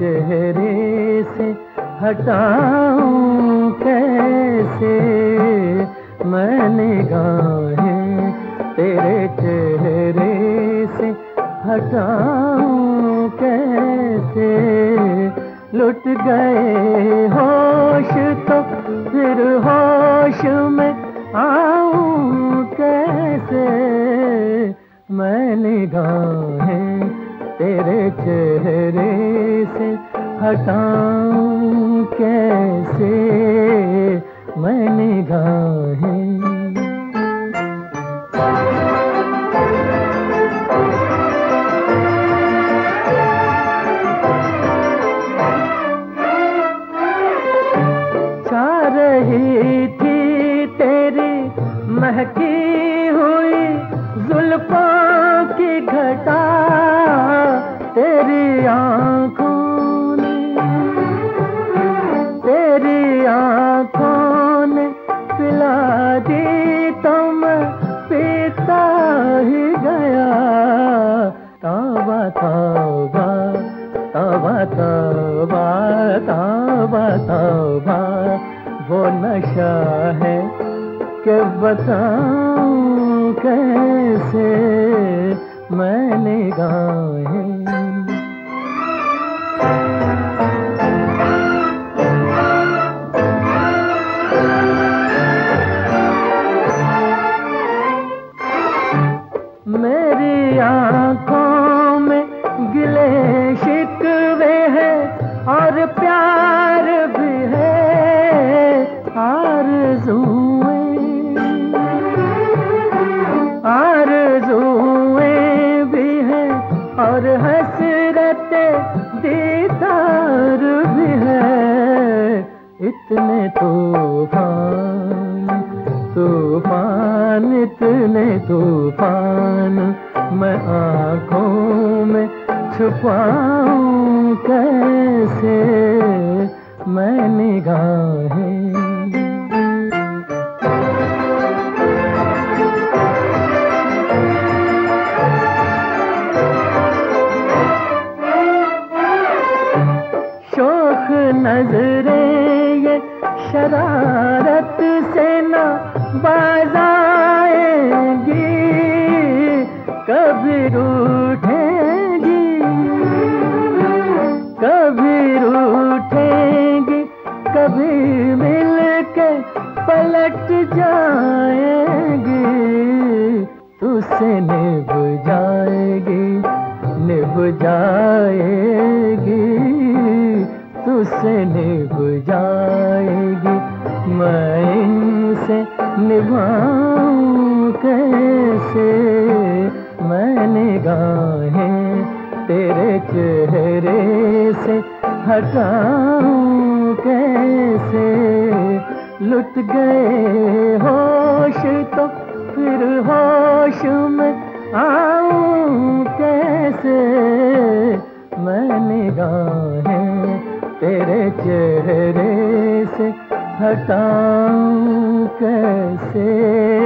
चेहरे से हटाऊं कैसे? मैंने निगाहें तेरे चेहरे से हटाऊं कैसे? लुट गए होश तो फिर होश में आऊँ कैसे? मैंने निगाहें तेरे चेहरे से हटाऊं कैसे? मैं निगाहें रही थी तेरी महकी हुई जुल्फों की घटा। तेरी आँखों ने, तेरी आँखों ने पिला दी तो मैं पीता ही गया। तौबा तौबा तौबा तौबा तौबा तौबा वो नशा है कि बताऊँ कैसे? मैं निगाहें और प्यार भी है आरज़ुएँ। आरज़ुएँ भी है और हसरते दीदार भी है। इतने तूफ़ान तूफ़ान, इतने तूफ़ान मैं आँखों में छुपाऊं कैसे मैं निगाहें। नजरे ये शरारत से ना बाजाएगी। कभी रूठेंगी जाएँगी तुझसे निभ जाएगी निभ जाएगी तुझसे निभ जाएगी। मैं इनसे निभाऊं कैसे? मैं निगाहें तेरे चेहरे से हटाऊं कैसे? लुट गए होश तो फिर होश में आऊँ कैसे? मैंने गाने तेरे चेहरे से हटाऊं कैसे?